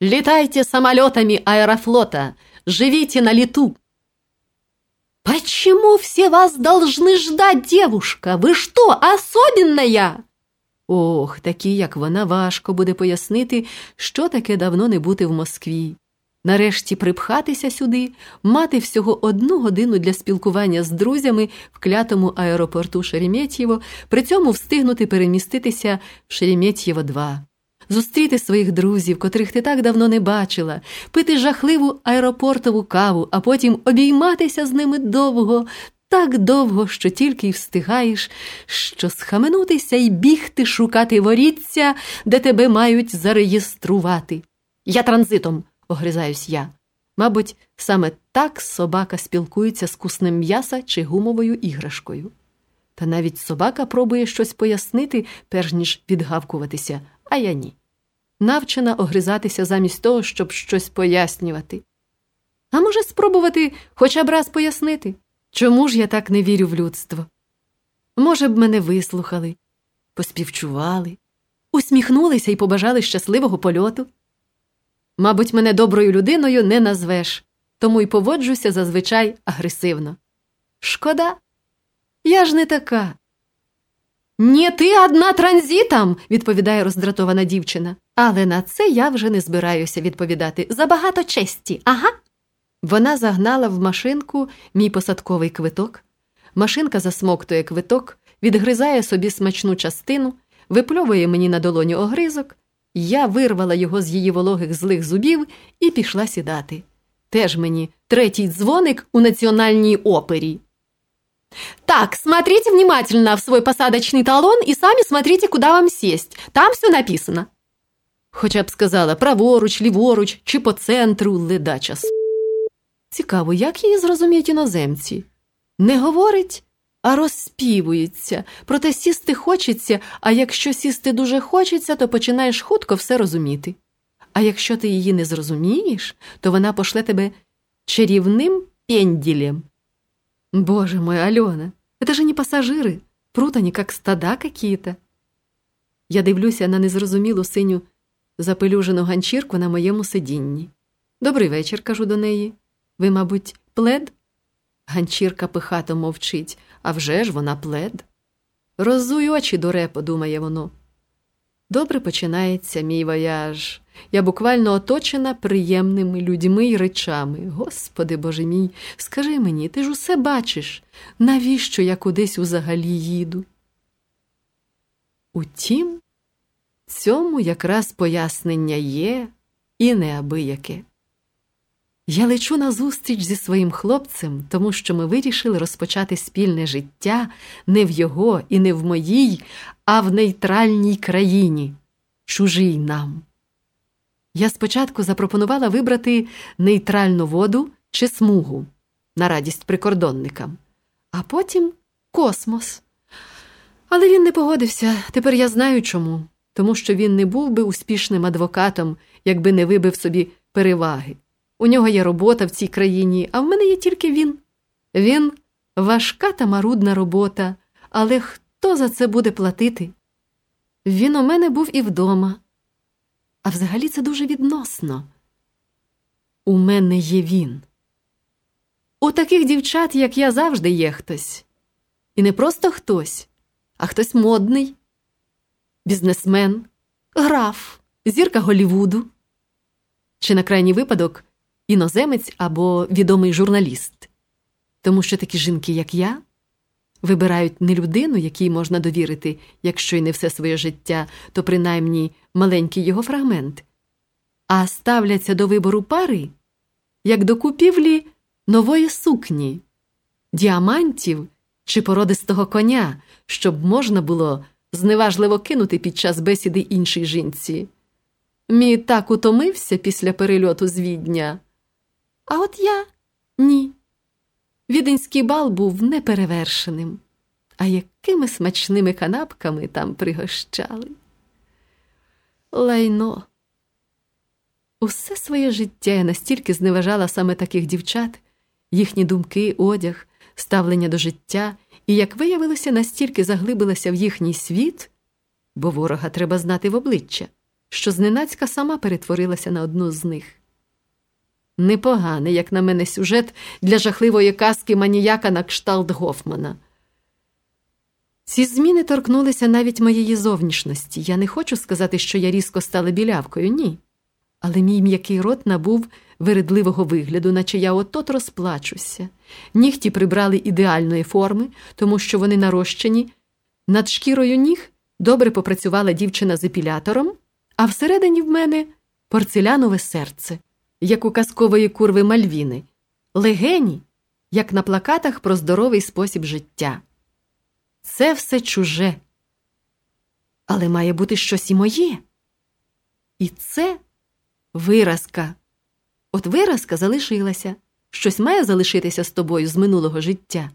Летайте самолетами аэрофлота, живите на лету. Почему все вас должны ждать, девушка? Ви что, особенная? Ох, такі, як вона, важко буде пояснити, що таке давно не бути в Москві. Нарешті припхатися сюди, мати всього одну годину для спілкування з друзями в клятому аеропорту Шереметьєво, при цьому встигнути переміститися в Шереметьєво 2 зустріти своїх друзів, котрих ти так давно не бачила, пити жахливу аеропортову каву, а потім обійматися з ними довго, так довго, що тільки й встигаєш, що схаменутися і бігти шукати воріться, де тебе мають зареєструвати. Я транзитом, огризаюсь я. Мабуть, саме так собака спілкується з куснем м'яса чи гумовою іграшкою. Та навіть собака пробує щось пояснити, перш ніж відгавкуватися, а я ні. Навчена огризатися замість того, щоб щось пояснювати. А може, спробувати хоча б раз пояснити, чому ж я так не вірю в людство? Може б, мене вислухали, поспівчували, усміхнулися і побажали щасливого польоту. Мабуть, мене доброю людиною не назвеш, тому й поводжуся зазвичай агресивно. Шкода, я ж не така. «Не ти одна транзитом», – відповідає роздратована дівчина. Але на це я вже не збираюся відповідати. Забагато честі, ага. Вона загнала в машинку мій посадковий квиток. Машинка засмоктує квиток, відгризає собі смачну частину, випльовує мені на долоню огризок. Я вирвала його з її вологих злих зубів і пішла сідати. Теж мені третій дзвоник у національній опері. Так, смотрите внимательно в свой посадочный талон и сами смотрите, куда вам сесть. Там все написано. Хоча б сказала праворуч, ліворуч чи по центру ледача. Цікаво, як її зрозуміють іноземці? Не говорить, а розспівується. Проте сісти хочеться, а якщо сісти дуже хочеться, то починаєш хутко все розуміти. А якщо ти її не зрозумієш, то вона пошле тебе чарівним пенділем. Боже мой, Алена, это же не пасажири, прут они как стада какие-то. Я дивлюся на незрозумілу синю запелюжену ганчірку на моєму сидінні. Добрий вечір, кажу до неї. Ви, мабуть, плед? Ганчірка пихато мовчить, а вже ж вона плед. Розуй очі дуре, подумає воно. Добре починається мій вояж. Я буквально оточена приємними людьми й речами. Господи Боже мій, скажи мені, ти ж усе бачиш, навіщо я кудись узагалі їду? Утім, цьому якраз пояснення є і неабияке. Я лечу на зустріч зі своїм хлопцем, тому що ми вирішили розпочати спільне життя не в його і не в моїй, а в нейтральній країні, чужій нам. Я спочатку запропонувала вибрати нейтральну воду чи смугу на радість прикордонникам, а потім космос. Але він не погодився. Тепер я знаю чому. Тому що він не був би успішним адвокатом, якби не вибив собі переваги. У нього є робота в цій країні, а в мене є тільки він. Він важка та марудна робота, але хто за це буде платити? Він у мене був і вдома. А взагалі це дуже відносно. У мене є він. У таких дівчат, як я завжди, є хтось. І не просто хтось, а хтось модний, бізнесмен, граф, зірка Голівуду. Чи на крайній випадок іноземець або відомий журналіст. Тому що такі жінки, як я, вибирають не людину, якій можна довірити, якщо й не все своє життя, то принаймні маленький його фрагмент, а ставляться до вибору пари, як до купівлі нової сукні, діамантів чи породистого коня, щоб можна було зневажливо кинути під час бесіди іншій жінці. Мій так утомився після перельоту з відня. А от я ні. Віденський бал був неперевершеним, а якими смачними канапками там пригощали. Лайно. Усе своє життя я настільки зневажала саме таких дівчат, їхні думки, одяг, ставлення до життя, і, як виявилося, настільки заглибилася в їхній світ, бо ворога треба знати в обличчя, що зненацька сама перетворилася на одну з них. Непоганий, як на мене, сюжет для жахливої казки маніяка на кшталт Гофмана. Ці зміни торкнулися навіть моєї зовнішності. Я не хочу сказати, що я різко стала білявкою, ні. Але мій м'який рот набув вередливого вигляду, наче я от-от розплачуся. Нігті прибрали ідеальної форми, тому що вони нарощені. Над шкірою ніг добре попрацювала дівчина з епілятором, а всередині в мене порцелянове серце, як у казкової курви Мальвіни, легені, як на плакатах про здоровий спосіб життя. Це все чуже. Але має бути щось і моє. І це виразка. От виразка залишилася, щось має залишитися з тобою з минулого життя.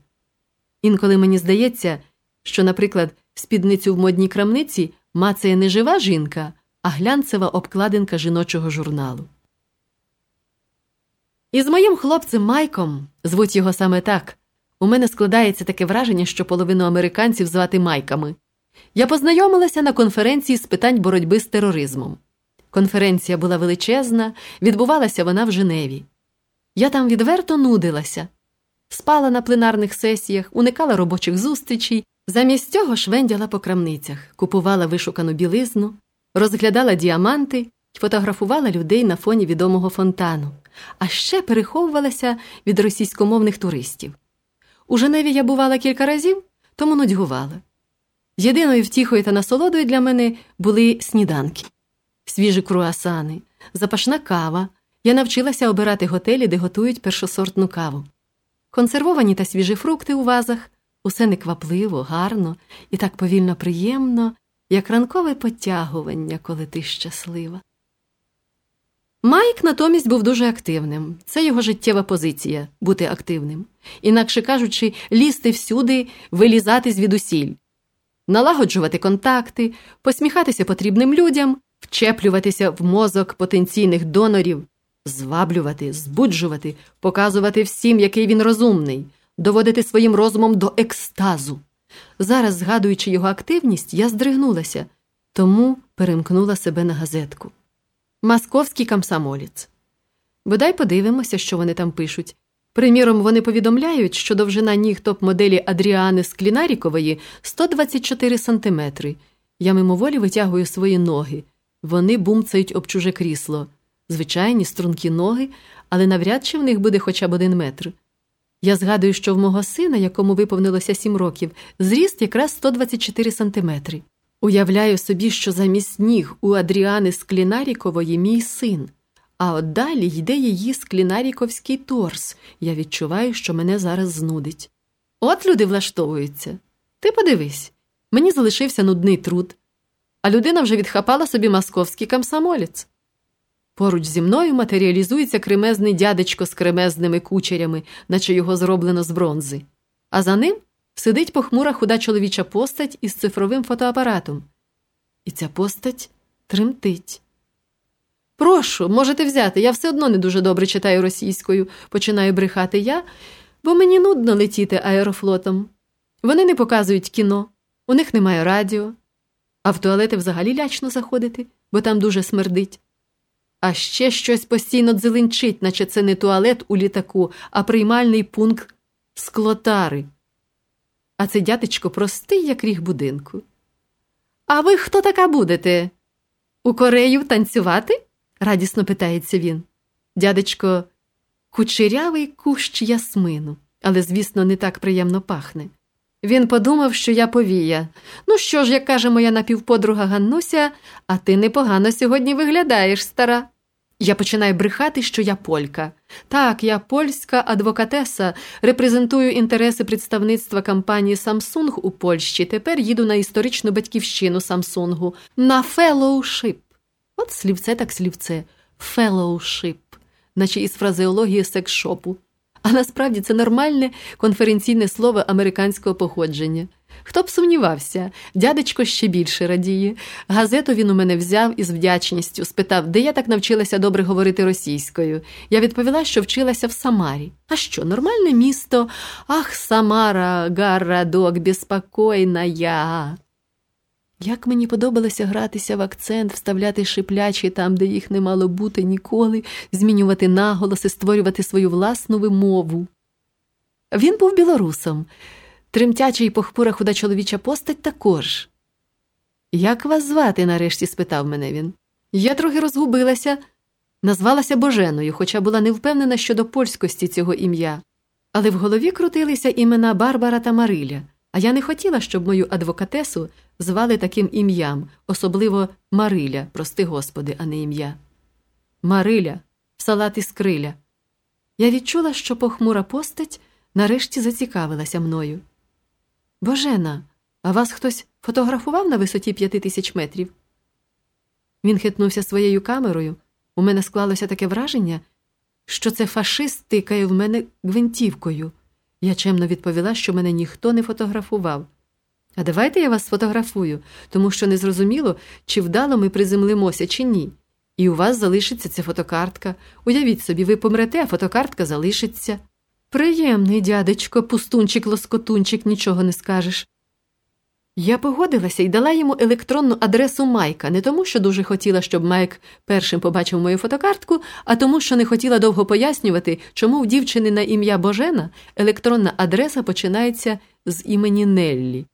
Інколи мені здається, що, наприклад, спідницю в модній крамниці мацає не жива жінка, а глянцева обкладинка жіночого журналу. І з моїм хлопцем Майком звуть його саме так. У мене складається таке враження, що половину американців звати майками. Я познайомилася на конференції з питань боротьби з тероризмом. Конференція була величезна, відбувалася вона в Женеві. Я там відверто нудилася, спала на пленарних сесіях, уникала робочих зустрічей, замість цього швендяла по крамницях, купувала вишукану білизну, розглядала діаманти фотографувала людей на фоні відомого фонтану, а ще переховувалася від російськомовних туристів. У Женеві я бувала кілька разів, тому нудьгувала. Єдиною втіхою та насолодою для мене були сніданки, свіжі круасани, запашна кава. Я навчилася обирати готелі, де готують першосортну каву. Консервовані та свіжі фрукти у вазах, усе неквапливо, гарно і так повільно приємно, як ранкове потягування, коли ти щаслива. Майк натомість був дуже активним. Це його життєва позиція бути активним. Інакше кажучи, лізти всюди, вилізати звідусіль, налагоджувати контакти, посміхатися потрібним людям, вчеплюватися в мозок потенційних донорів, зваблювати, збуджувати, показувати всім, який він розумний, доводити своїм розумом до екстазу. Зараз, згадуючи його активність, я здригнулася, тому перемкнула себе на газетку. Московський комсомолець. Бодай подивимося, що вони там пишуть. Приміром, вони повідомляють, що довжина ніг топ-моделі Адріани Склінарікової 124 сантиметри. Я мимоволі витягую свої ноги. Вони бумцають об чуже крісло. Звичайні стрункі ноги, але навряд чи в них буде хоча б один метр. Я згадую, що в мого сина, якому виповнилося сім років, зріст якраз 124 сантиметри. Уявляю собі, що замість ніг у Адріани Склінарікової мій син, а от далі йде її склінаріковський торс. Я відчуваю, що мене зараз знудить. От люди влаштовуються. Ти подивись, мені залишився нудний труд, а людина вже відхапала собі московський комсомолець. Поруч зі мною матеріалізується кремезний дядечко з кремезними кучерями, наче його зроблено з бронзи, а за ним сидить похмура худа чоловіча постать із цифровим фотоапаратом. І ця постать тремтить. Прошу, можете взяти, я все одно не дуже добре читаю російською, починаю брехати я, бо мені нудно летіти аерофлотом. Вони не показують кіно, у них немає радіо, а в туалети взагалі лячно заходити, бо там дуже смердить. А ще щось постійно дзеленчить, наче це не туалет у літаку, а приймальний пункт склотари. А це дятечко простий, як ріг будинку. А ви хто така будете? У Корею танцювати? радісно питається він. Дядечко, кучерявий кущ ясмину, але, звісно, не так приємно пахне. Він подумав, що я повія. Ну що ж, як каже моя напівподруга Ганнуся, а ти непогано сьогодні виглядаєш, стара. Я починаю брехати, що я полька. Так, я польська адвокатеса, репрезентую інтереси представництва компанії Samsung у Польщі. Тепер їду на історичну батьківщину Самсунгу на fellowship. От слівце так слівце, fellowship, наче із фразеології секс-шопу. А насправді це нормальне конференційне слово американського походження. Хто б сумнівався, дядечко ще більше радіє. Газету він у мене взяв із вдячністю, спитав, де я так навчилася добре говорити російською. Я відповіла, що вчилася в Самарі. А що, нормальне місто? Ах, Самара, гарадок, безпокойна я. Як мені подобалося гратися в акцент, вставляти шиплячі там, де їх не мало бути ніколи, змінювати наголоси, створювати свою власну вимову. Він був білорусом, тремтяча і похмура худа чоловіча постать також. Як вас звати? нарешті спитав мене він. Я трохи розгубилася, назвалася Боженою, хоча була не впевнена щодо польськості цього ім'я. Але в голові крутилися імена Барбара та Мариля, а я не хотіла, щоб мою адвокатесу звали таким ім'ям, особливо Мариля, прости господи, а не ім'я. Мариля, салат із криля. Я відчула, що похмура постать нарешті зацікавилася мною. Божена, а вас хтось фотографував на висоті п'яти тисяч метрів? Він хитнувся своєю камерою. У мене склалося таке враження, що це фашист тикає в мене гвинтівкою. Я чемно відповіла, що мене ніхто не фотографував. А давайте я вас сфотографую, тому що не зрозуміло, чи вдало ми приземлимося, чи ні. І у вас залишиться ця фотокартка. Уявіть собі, ви помрете, а фотокартка залишиться. Приємний, дядечко, пустунчик, лоскотунчик, нічого не скажеш. Я погодилася і дала йому електронну адресу Майка, не тому, що дуже хотіла, щоб Майк першим побачив мою фотокартку, а тому, що не хотіла довго пояснювати, чому в дівчини на ім'я Божена електронна адреса починається з імені Неллі.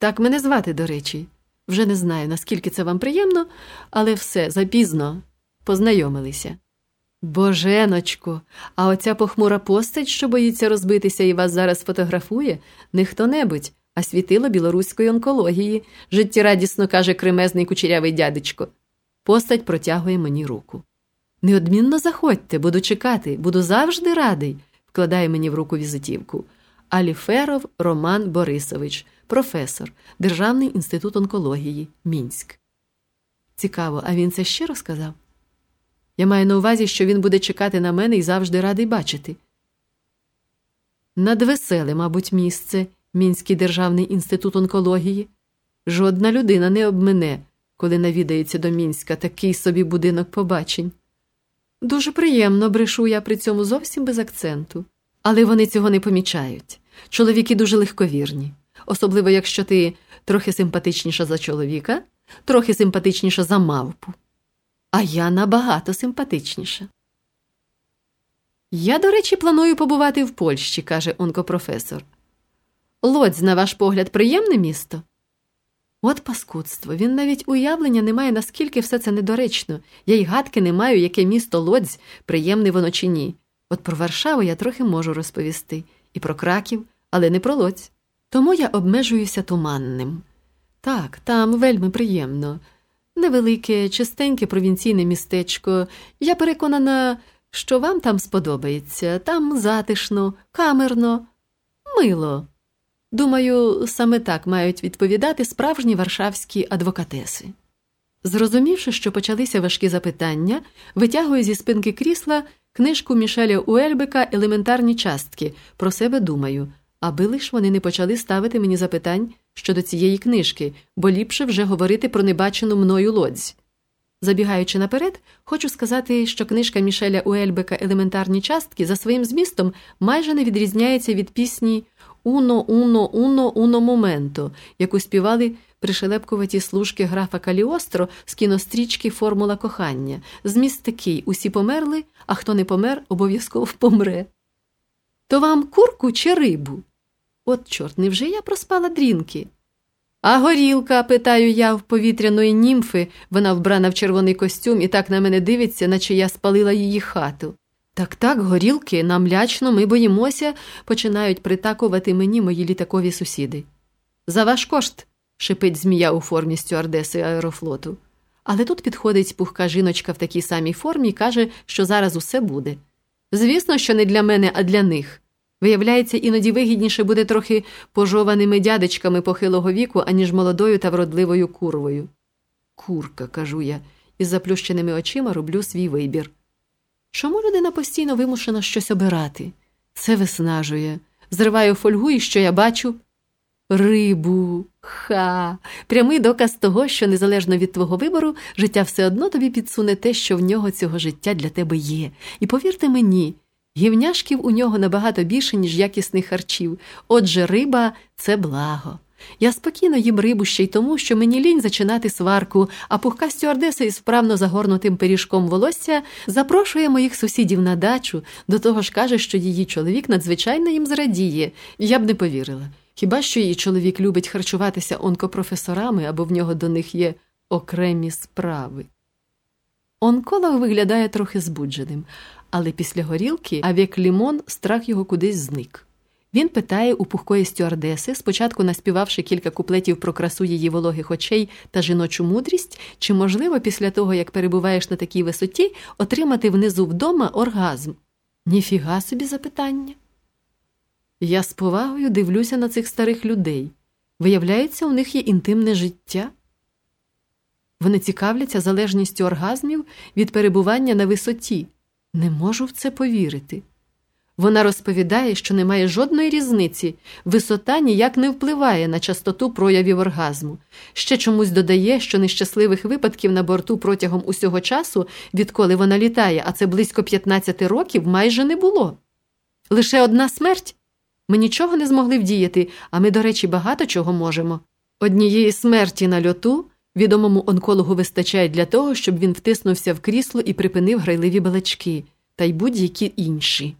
Так мене звати, до речі. Вже не знаю, наскільки це вам приємно, але все запізно познайомилися. Боженочко, а оця похмура постать, що боїться розбитися і вас зараз фотографує, не хто небудь а світило білоруської онкології, життєрадісно каже кремезний кучерявий дядечко. Постать протягує мені руку. Неодмінно заходьте, буду чекати, буду завжди радий, вкладає мені в руку візитівку. Аліферов Роман Борисович, професор, Державний інститут онкології, Мінськ. Цікаво, а він це ще розказав? Я маю на увазі, що він буде чекати на мене і завжди радий бачити. Надвеселе, мабуть, місце, Мінський державний інститут онкології. Жодна людина не обмине, коли навідається до мінська такий собі будинок побачень. Дуже приємно брешу я при цьому зовсім без акценту, але вони цього не помічають. Чоловіки дуже легковірні, особливо якщо ти трохи симпатичніша за чоловіка, трохи симпатичніша за мавпу. А я набагато симпатичніша. Я, до речі, планую побувати в Польщі, каже онкопрофесор. Лодзь, на ваш погляд, приємне місто? От паскудство. Він навіть уявлення не має, наскільки все це недоречно. Я й гадки не маю, яке місто Лодзь, приємне воно чи ні. От про Варшаву я трохи можу розповісти, і про краків, але не про Лодзь. Тому я обмежуюся туманним. Так, там вельми приємно. Невелике, чистеньке провінційне містечко. Я переконана, що вам там сподобається, там затишно, камерно, мило. Думаю, саме так мають відповідати справжні варшавські адвокатеси. Зрозумівши, що почалися важкі запитання, витягую зі спинки крісла книжку Мішеля Уельбека Елементарні частки. Про себе думаю, аби лиш вони не почали ставити мені запитань щодо цієї книжки, бо ліпше вже говорити про небачену мною лодзь. Забігаючи наперед, хочу сказати, що книжка Мішеля Уельбека Елементарні частки за своїм змістом майже не відрізняється від пісні Уно, уно, уно, уно моменто, яку співали пришелепкуваті служки графа Каліостро з кінострічки Формула кохання. Зміст такий усі померли, а хто не помер, обов'язково помре. То вам курку чи рибу? От, чорт, невже я проспала дрінки? А горілка, питаю я в повітряної німфи, вона вбрана в червоний костюм і так на мене дивиться, наче я спалила її хату. Так так, горілки, нам лячно, ми боїмося, починають притакувати мені мої літакові сусіди. За ваш кошт, шипить змія у формі стюардеси аерофлоту. Але тут підходить пухка жіночка в такій самій формі і каже, що зараз усе буде. Звісно, що не для мене, а для них. Виявляється, іноді вигідніше буде трохи пожованими дядечками похилого віку, аніж молодою та вродливою курвою. Курка, кажу я, із заплющеними очима роблю свій вибір. Чому людина постійно вимушена щось обирати? Це виснажує. Зриваю фольгу і що я бачу? Рибу, ха, прямий доказ того, що незалежно від твого вибору, життя все одно тобі підсуне те, що в нього цього життя для тебе є. І повірте мені, гівняшків у нього набагато більше, ніж якісних харчів. Отже, риба це благо. Я спокійно їм рибу ще й тому, що мені лінь зачинати сварку, а пухка стюардеса із вправно загорнутим пиріжком волосся запрошує моїх сусідів на дачу, до того ж каже, що її чоловік надзвичайно їм зрадіє. Я б не повірила. Хіба що її чоловік любить харчуватися онкопрофесорами або в нього до них є окремі справи? Онколог виглядає трохи збудженим, але після горілки авік Лімон страх його кудись зник. Він питає у пухкої стюардеси, спочатку наспівавши кілька куплетів про красу її вологих очей та жіночу мудрість, чи можливо після того, як перебуваєш на такій висоті, отримати внизу вдома оргазм. Ніфіга собі запитання. Я з повагою дивлюся на цих старих людей. Виявляється, у них є інтимне життя. Вони цікавляться залежністю оргазмів від перебування на висоті. Не можу в це повірити. Вона розповідає, що немає жодної різниці, висота ніяк не впливає на частоту проявів оргазму. Ще чомусь додає, що нещасливих випадків на борту протягом усього часу, відколи вона літає, а це близько 15 років, майже не було. Лише одна смерть. Ми нічого не змогли вдіяти, а ми, до речі, багато чого можемо. Однієї смерті на льоту відомому онкологу вистачає для того, щоб він втиснувся в крісло і припинив грайливі балачки, та й будь-які інші.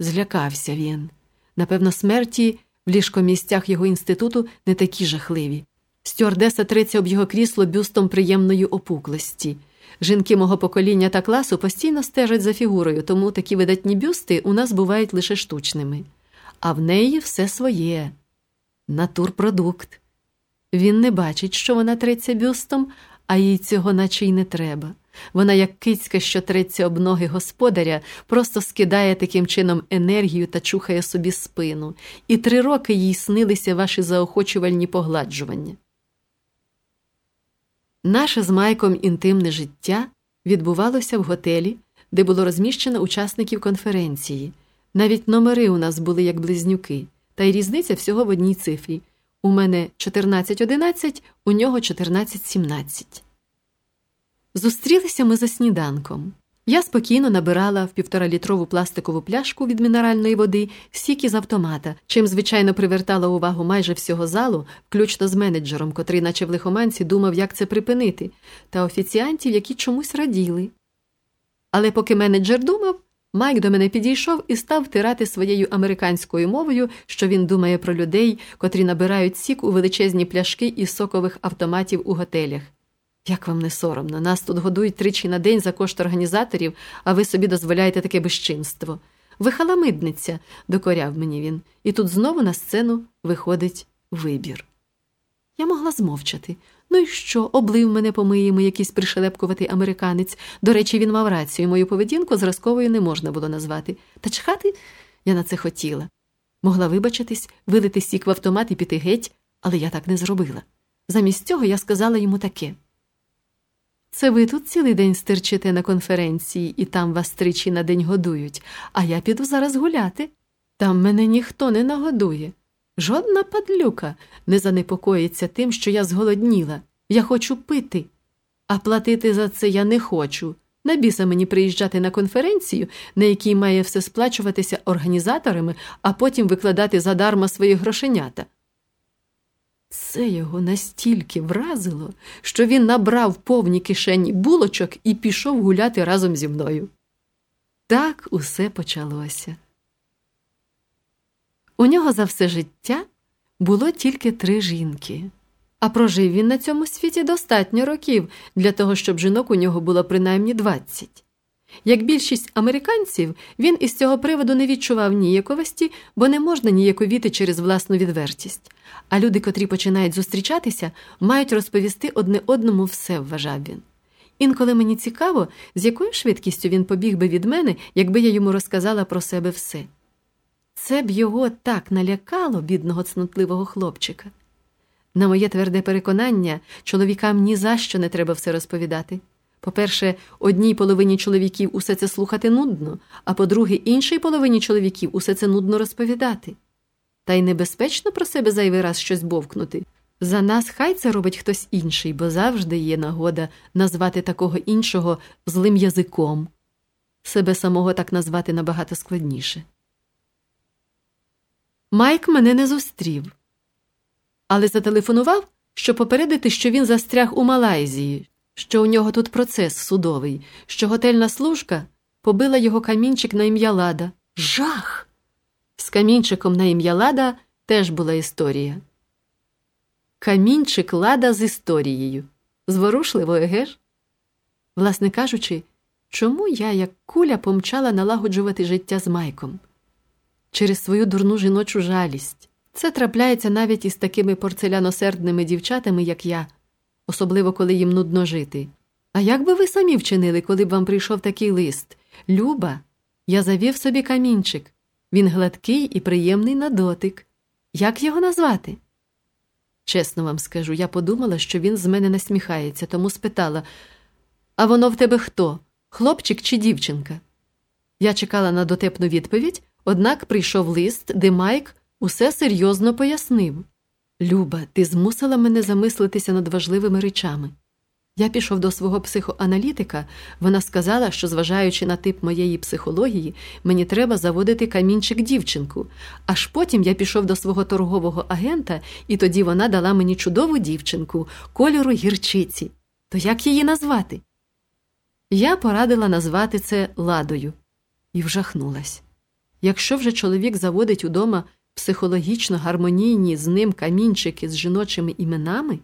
Злякався він. Напевно, смерті в ліжкомістях його інституту не такі жахливі. Стюардеса треться об його крісло бюстом приємної опуклості. Жінки мого покоління та класу постійно стежать за фігурою, тому такі видатні бюсти у нас бувають лише штучними. А в неї все своє натурпродукт. Він не бачить, що вона треться бюстом, а їй цього наче й не треба. Вона, як кицька, що треться об ноги господаря, просто скидає таким чином енергію та чухає собі спину, і три роки їй снилися ваші заохочувальні погладжування. Наше з Майком інтимне життя відбувалося в готелі, де було розміщено учасників конференції. Навіть номери у нас були як близнюки, та й різниця всього в одній цифрі. У мене 14.11, у нього 14.17. Зустрілися ми за сніданком. Я спокійно набирала в півторалітрову пластикову пляшку від мінеральної води сік з автомата, чим, звичайно, привертала увагу майже всього залу, включно з менеджером, котрий, наче в лихоманці, думав, як це припинити, та офіціантів, які чомусь раділи. Але поки менеджер думав, Майк до мене підійшов і став втирати своєю американською мовою, що він думає про людей, котрі набирають сік у величезні пляшки із сокових автоматів у готелях. Як вам не соромно, нас тут годують тричі на день за кошт організаторів, а ви собі дозволяєте таке безчинство. Ви халамидниця, докоряв мені він, і тут знову на сцену виходить вибір. Я могла змовчати. Ну і що, облив мене помиємо якийсь пришелепкуватий американець. До речі, він мав рацію, мою поведінку зразковою не можна було назвати. Та чхати я на це хотіла. Могла вибачитись, вилити сік в автомат і піти геть, але я так не зробила. Замість цього я сказала йому таке. Це ви тут цілий день стерчите на конференції і там вас тричі на день годують, а я піду зараз гуляти. Там мене ніхто не нагодує. Жодна падлюка не занепокоїться тим, що я зголодніла. Я хочу пити, а платити за це я не хочу. На біса мені приїжджати на конференцію, на якій має все сплачуватися організаторами, а потім викладати задарма свої грошенята. Це його настільки вразило, що він набрав повні кишені булочок і пішов гуляти разом зі мною. Так усе почалося. У нього за все життя було тільки три жінки, а прожив він на цьому світі достатньо років для того, щоб жінок у нього було принаймні двадцять. Як більшість американців, він із цього приводу не відчував ніяковості, бо не можна ніяковіти через власну відвертість. А люди, котрі починають зустрічатися, мають розповісти одне одному все, вважав він. Інколи мені цікаво, з якою швидкістю він побіг би від мене, якби я йому розказала про себе все. Це б його так налякало, бідного цнутливого хлопчика. На моє тверде переконання, чоловікам ні за що не треба все розповідати. По-перше, одній половині чоловіків усе це слухати нудно, а по-друге, іншій половині чоловіків усе це нудно розповідати. Та й небезпечно про себе зайвий раз щось бовкнути. За нас хай це робить хтось інший, бо завжди є нагода назвати такого іншого злим язиком. Себе самого так назвати набагато складніше. Майк мене не зустрів. але зателефонував, щоб попередити, що він застряг у Малайзії, що у нього тут процес судовий, що готельна служка побила його камінчик на ім'я Лада. Жах! З камінчиком на ім'я Лада теж була історія. Камінчик Лада з історією. Зворушливо, еге? Власне кажучи, чому я, як куля, помчала налагоджувати життя з Майком? Через свою дурну жіночу жалість. Це трапляється навіть із такими порцеляносердними дівчатами, як я, особливо коли їм нудно жити. А як би ви самі вчинили, коли б вам прийшов такий лист? Люба, я завів собі камінчик. Він гладкий і приємний на дотик. Як його назвати? Чесно вам скажу, я подумала, що він з мене насміхається, тому спитала А воно в тебе хто? Хлопчик чи дівчинка? Я чекала на дотепну відповідь, однак прийшов лист, де Майк усе серйозно пояснив Люба, ти змусила мене замислитися над важливими речами. Я пішов до свого психоаналітика, вона сказала, що, зважаючи на тип моєї психології, мені треба заводити камінчик дівчинку. Аж потім я пішов до свого торгового агента, і тоді вона дала мені чудову дівчинку, кольору гірчиці. То як її назвати? Я порадила назвати це ладою і вжахнулась. Якщо вже чоловік заводить удома психологічно гармонійні з ним камінчики з жіночими іменами.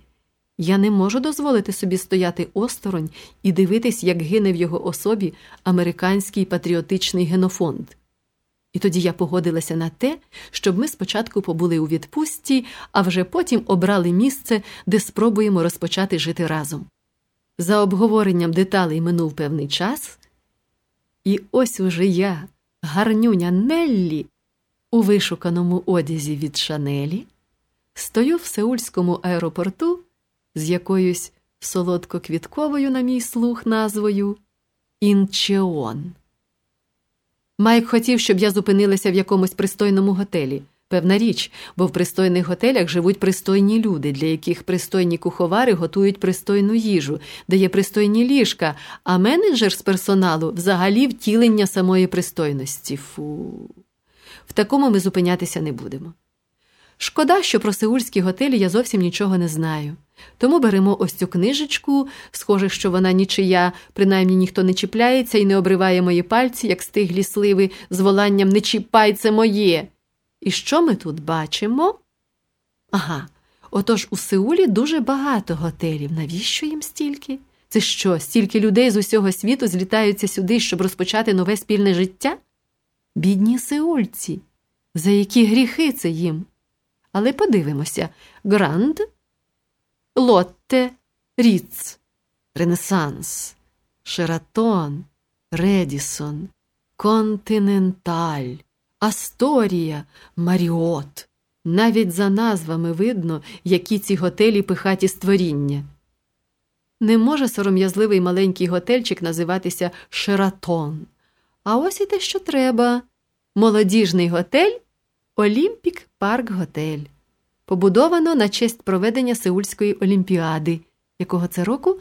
Я не можу дозволити собі стояти осторонь і дивитись, як гине в його особі американський патріотичний генофонд. І тоді я погодилася на те, щоб ми спочатку побули у відпустці, а вже потім обрали місце, де спробуємо розпочати жити разом. За обговоренням деталей минув певний час, і ось уже я, гарнюня Неллі, у вишуканому одязі від Шанелі, стою в Сеульському аеропорту з якоюсь солодкоквітковою, на мій слух, назвою Інчеон. Майк хотів, щоб я зупинилася в якомусь пристойному готелі. Певна річ, бо в пристойних готелях живуть пристойні люди, для яких пристойні куховари готують пристойну їжу, де є пристойні ліжка, а менеджер з персоналу взагалі втілення самої пристойності. Фу. В такому ми зупинятися не будемо. Шкода, що про сеульські готелі я зовсім нічого не знаю. Тому беремо ось цю книжечку, схоже, що вона нічия, принаймні ніхто не чіпляється і не обриває мої пальці, як стиглі сливи, з воланням Не чіпай це моє. І що ми тут бачимо? Ага, отож у Сеулі дуже багато готелів. Навіщо їм стільки? Це що, стільки людей з усього світу злітаються сюди, щоб розпочати нове спільне життя? Бідні сеульці, за які гріхи це їм? Але подивимося Гранд, Лотте, Ріц, Ренесанс, Шератон, Редісон, Континенталь, Асторія, Маріот. Навіть за назвами видно, які ці готелі пихаті створіння. Не може сором'язливий маленький готельчик називатися Шератон. А ось і те, що треба. Молодіжний готель Олімпік Парк Готель. Побудовано на честь проведення Сеульської олімпіади, якого це року,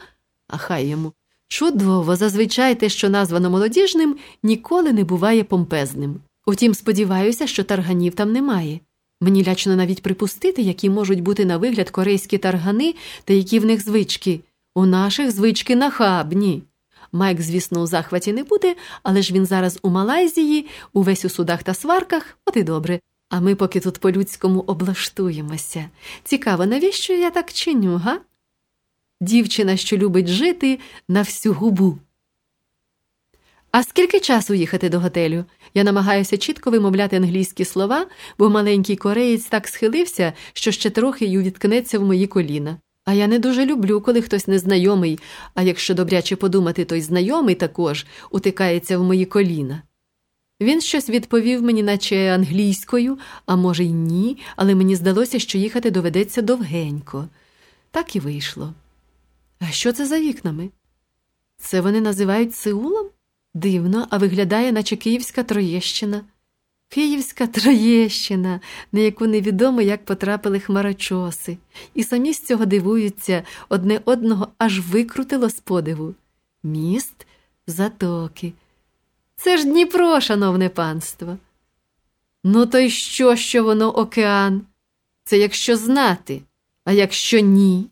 а йому. Чудово, зазвичай те, що названо молодіжним, ніколи не буває помпезним. Утім, сподіваюся, що тарганів там немає. Мені лячно навіть припустити, які можуть бути на вигляд корейські таргани та які в них звички. У наших звички нахабні. Майк, звісно, у захваті не буде, але ж він зараз у Малайзії, увесь у судах та сварках, от і добре. А ми поки тут по-людському облаштуємося. Цікаво, навіщо я так чиню, га? Дівчина, що любить жити на всю губу. А скільки часу їхати до готелю? Я намагаюся чітко вимовляти англійські слова, бо маленький кореєць так схилився, що ще трохи й увіткнеться в мої коліна. А я не дуже люблю, коли хтось незнайомий, а якщо добряче подумати, той знайомий також утикається в мої коліна. Він щось відповів мені, наче англійською, а може, й ні, але мені здалося, що їхати доведеться довгенько. Так і вийшло. А що це за вікнами? Це вони називають Сеулом? Дивно, а виглядає, наче Київська Троєщина. Київська Троєщина, на яку невідомо, як потрапили хмарочоси, і самі з цього дивуються, одне одного аж викрутило з подиву. Міст затоки. Це ж Дніпро, шановне панство. Ну, то й що, що воно океан? Це якщо знати, А якщо ні,